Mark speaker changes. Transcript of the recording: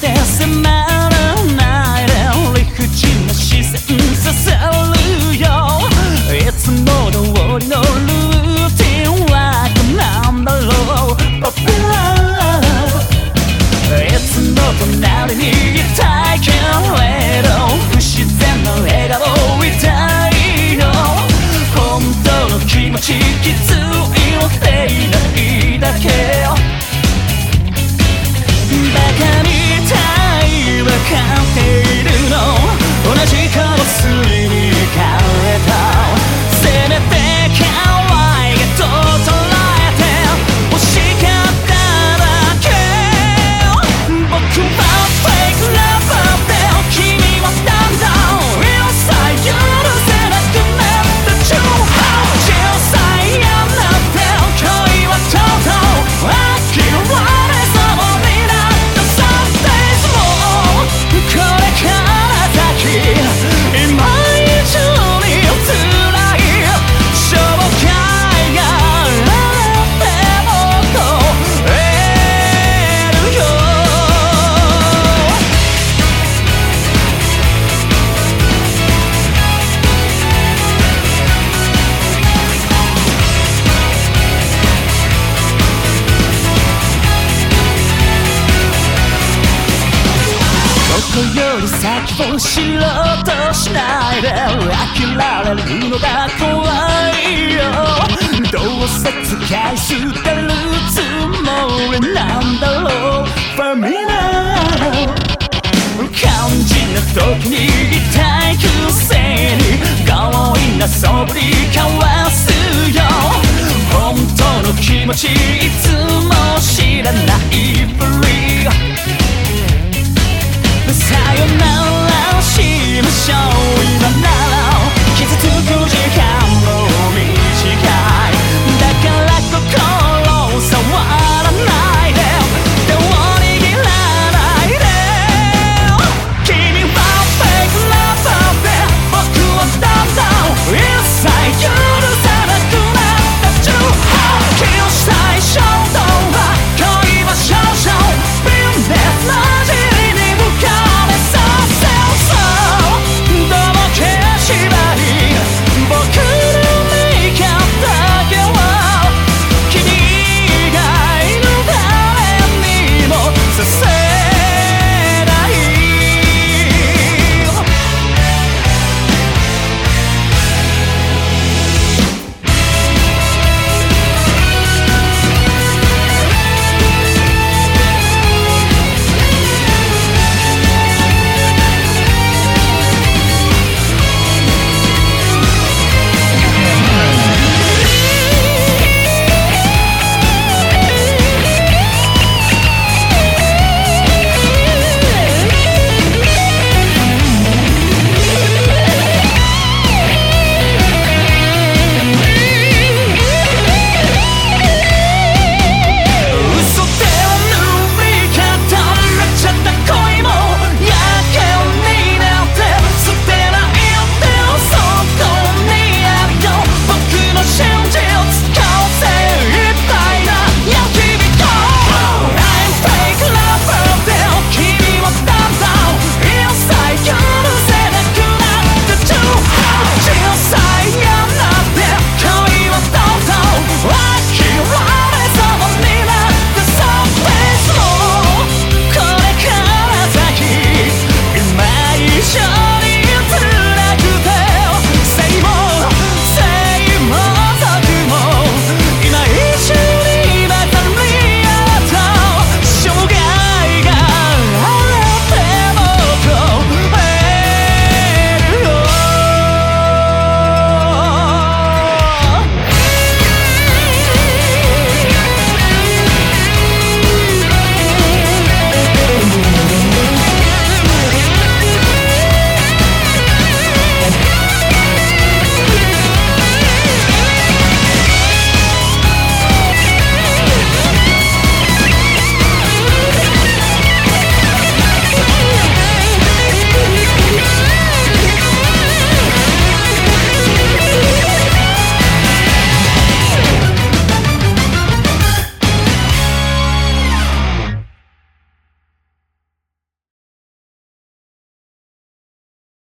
Speaker 1: essa semana より先を知ろうとしないで諦めるのが怖いよ。どうせ使い捨てるつもりなんだろう。ファミナ肝心な時に痛いくせに強引なそぶりかわすよ。本当の気持ち